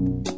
you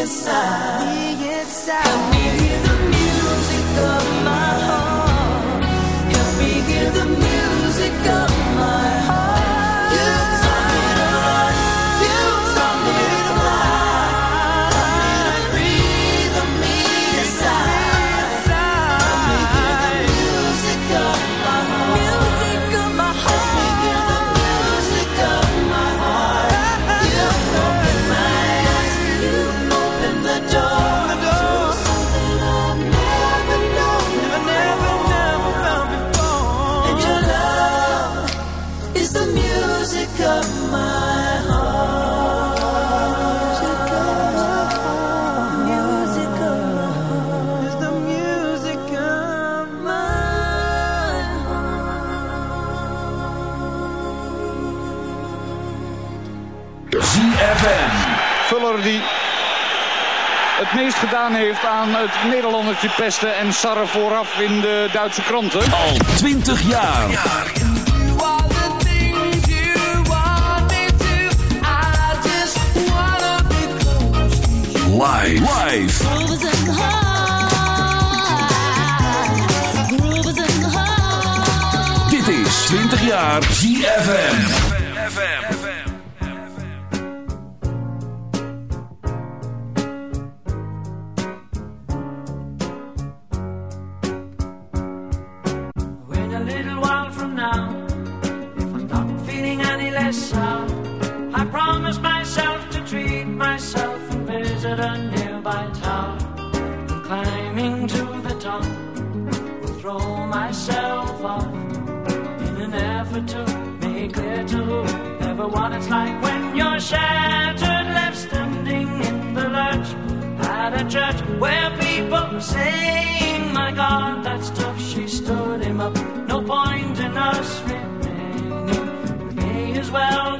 inside. Me inside. gedaan heeft aan het Nederlandertje pesten en sarre vooraf in de Duitse kranten. Al 20 jaar. Live. Dit is 20 jaar ZFM. Visit a nearby tower. And climbing to the top, will throw myself off in an effort to make clear to whoever what it's like when you're shattered, left standing in the lurch at a church where people were saying, My God, that's tough. She stood him up. No point in us remaining. We may as well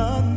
sideways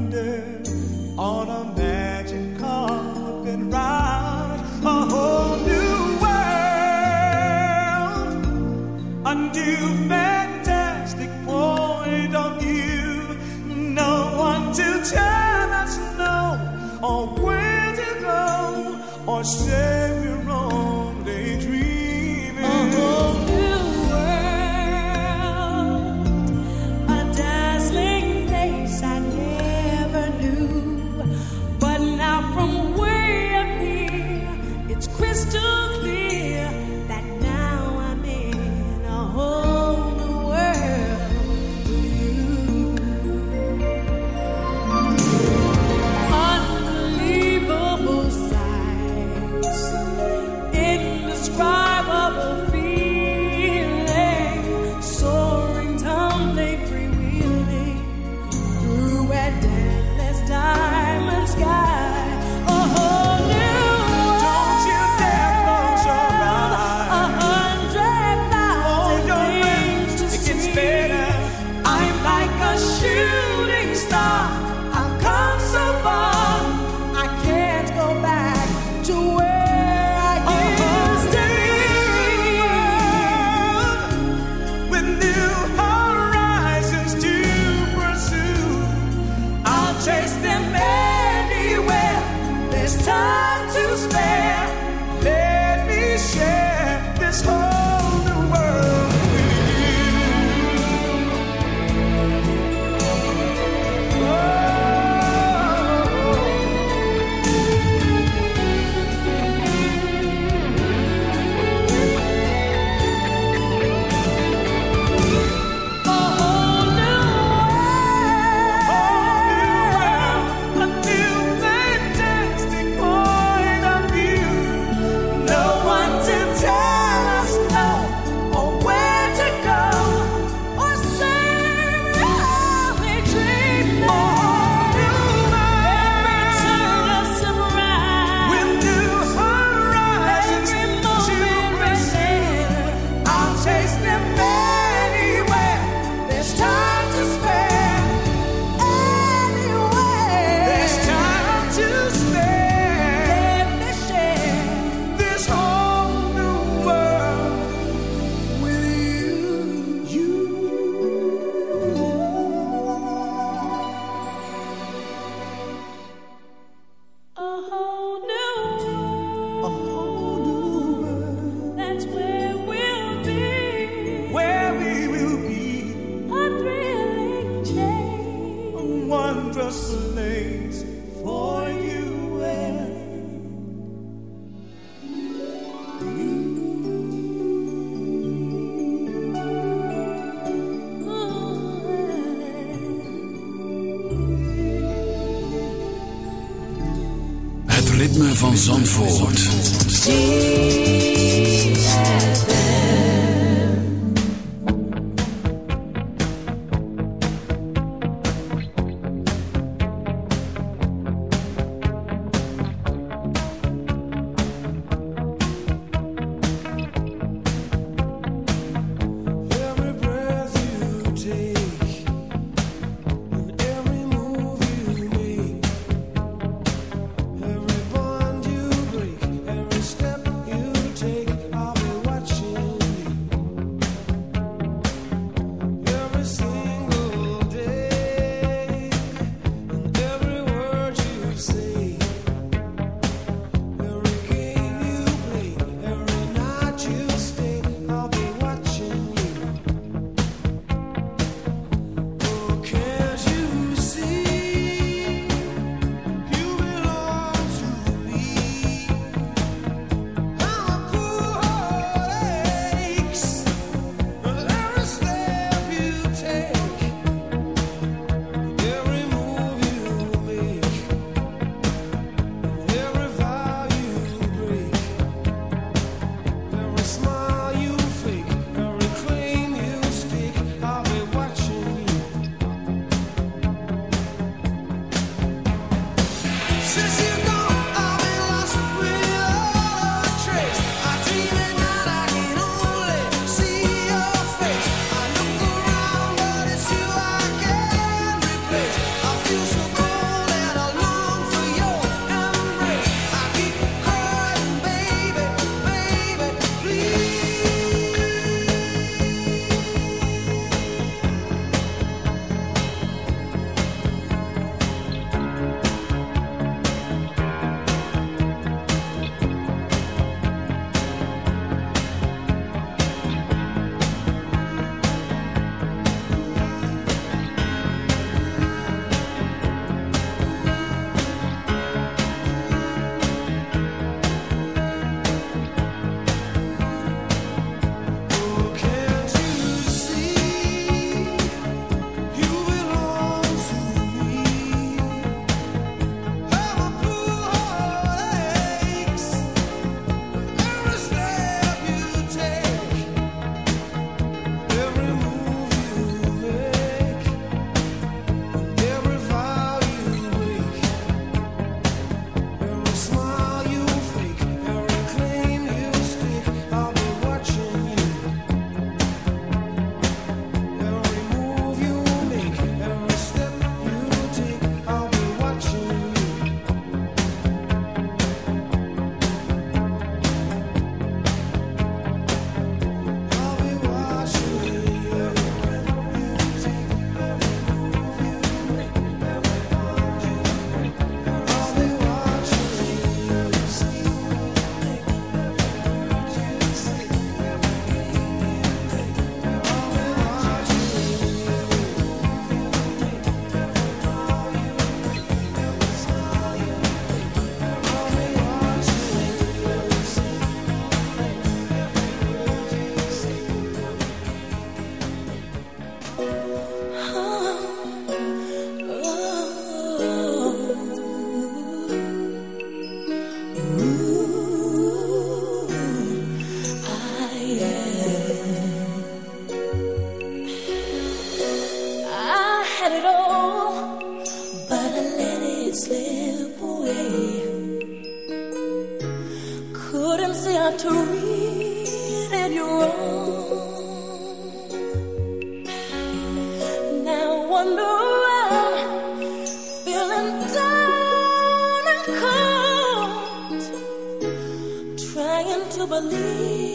believe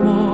around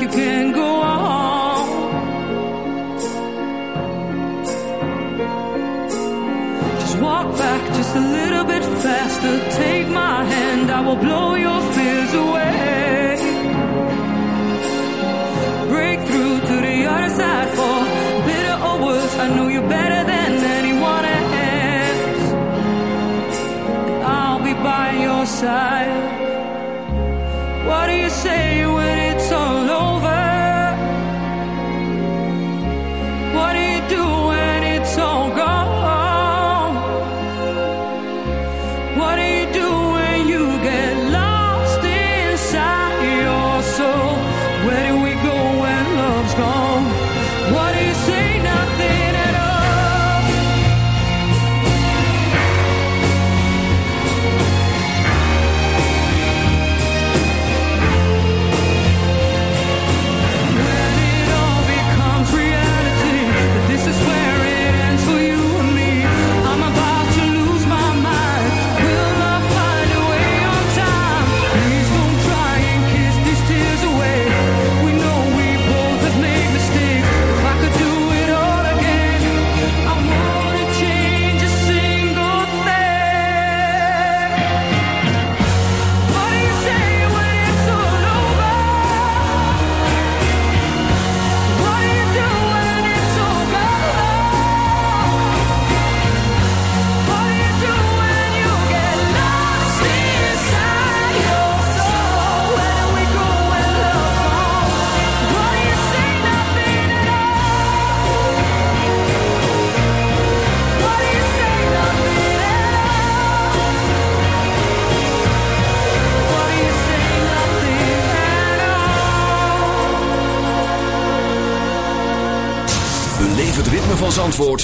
you can go on. Just walk back just a little bit faster. Take my hand, I will blow your fears away. Break through to the other side for bitter or worse. I know you better than anyone else. I'll be by your side. What do you say?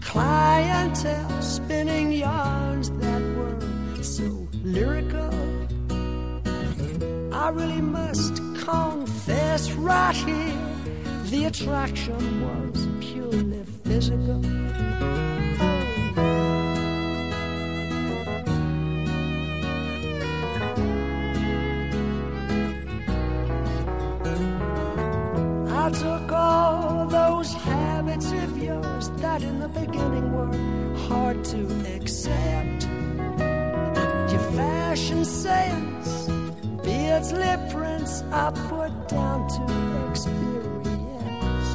clientele spinning yarns that were so lyrical. I really must confess right here the attraction was purely physical. I took all those habits of yours that in the beginning were hard to accept. Your fashion sense, beards, lip prints, I put down to experience.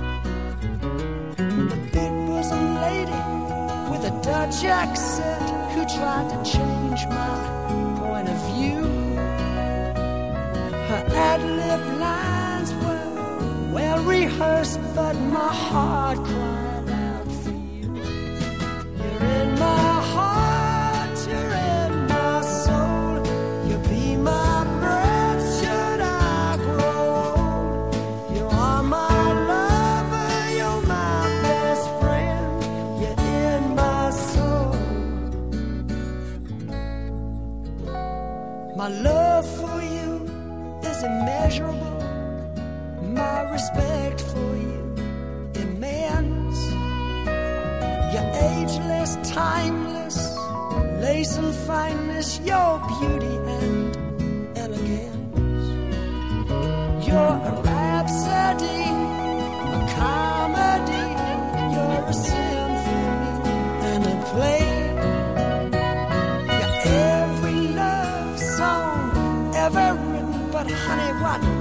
The big bosom lady with a Dutch accent who tried to change my point of view. Her ad lib lines were well rehearsed, but my heart cried but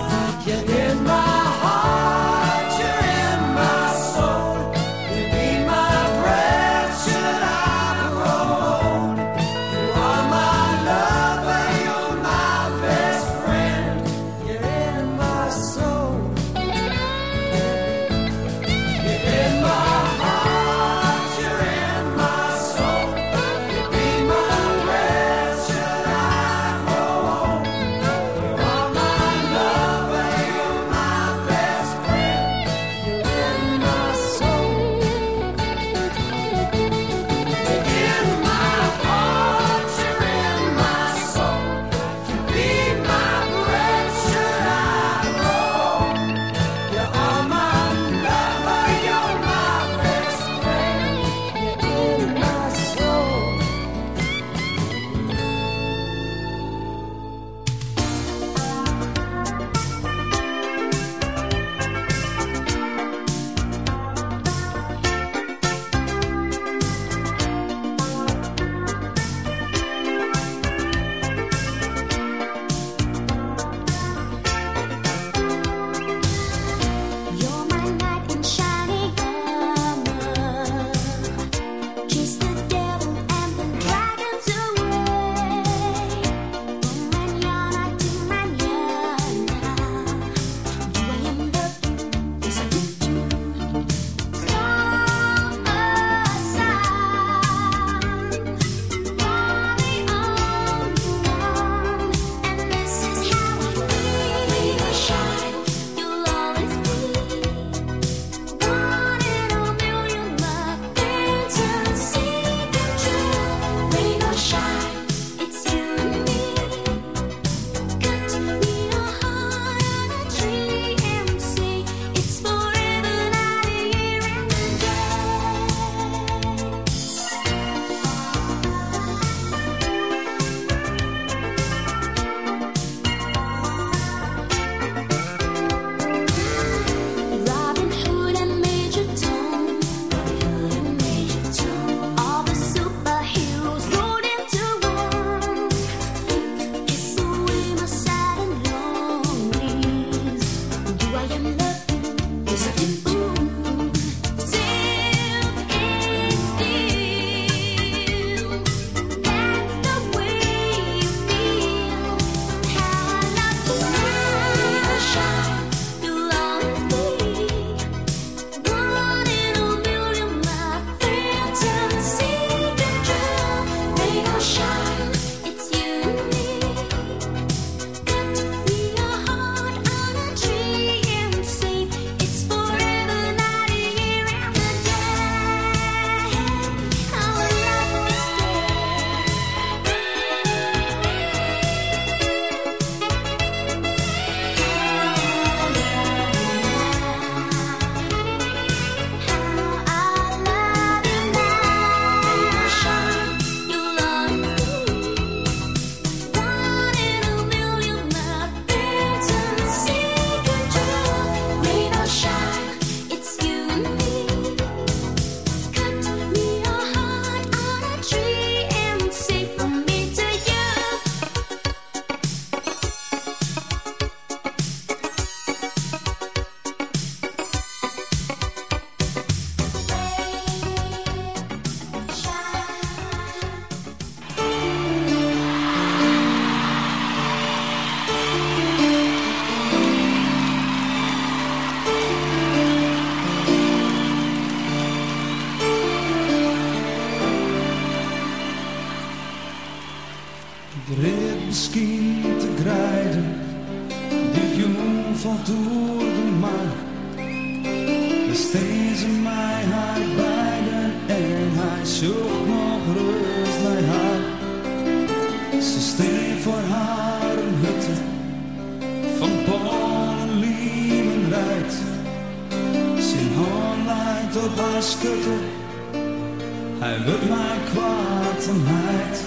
Hij wil mij kwaad en heid.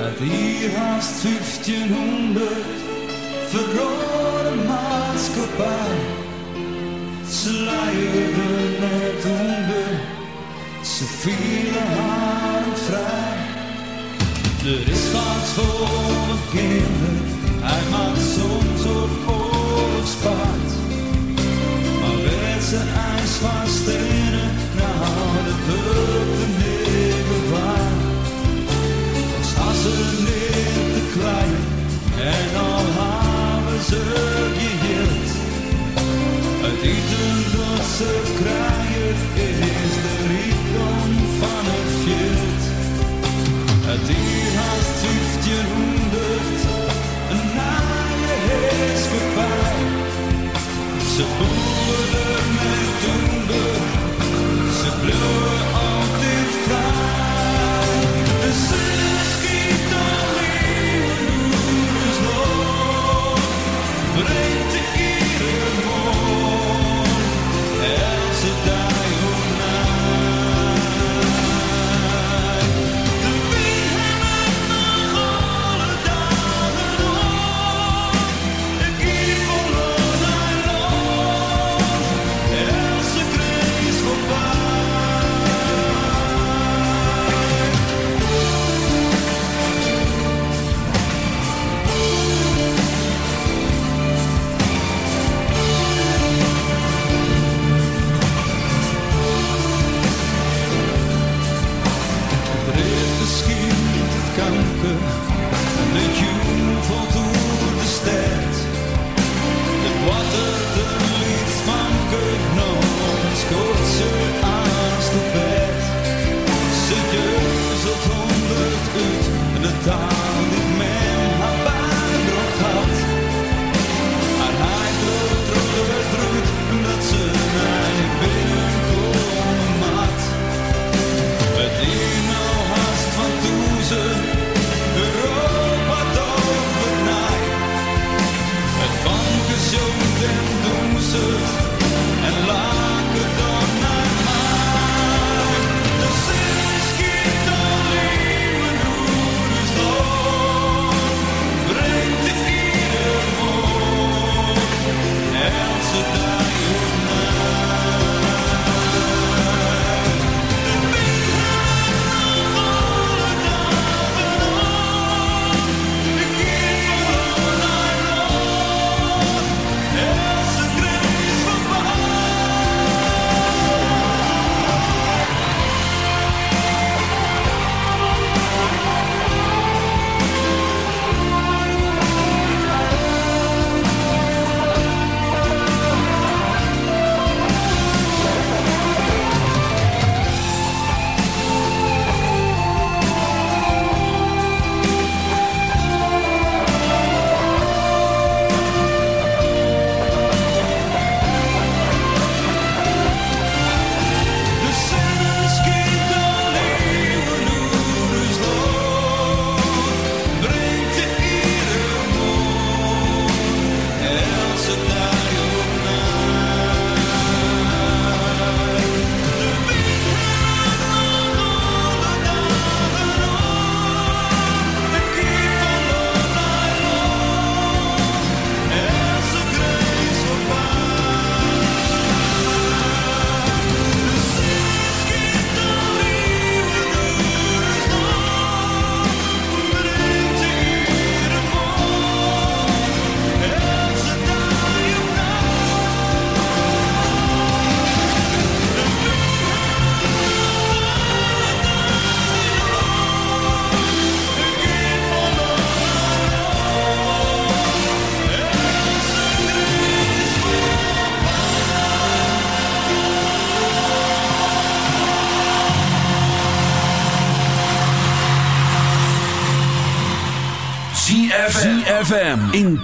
Uit hier haast 1500 verrode maatschappij. Ze leiden net onder, ze vielen haar vrij. Er is wat voor een kinder, hij maakt soms op oorlogspaard. Maar werd ze ijs van stenen, nou dat wordt een hele waar. Was hassen niet te klein, en al hebben ze geheeld. Het eten dat ze krijgen is de rijkdom van het veld. Het dier haast 1500, een naaie heerskepaar. Ze boeren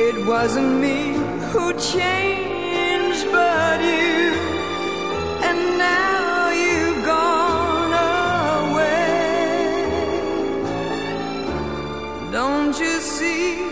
It wasn't me who changed, but you. And now you've gone away. Don't you see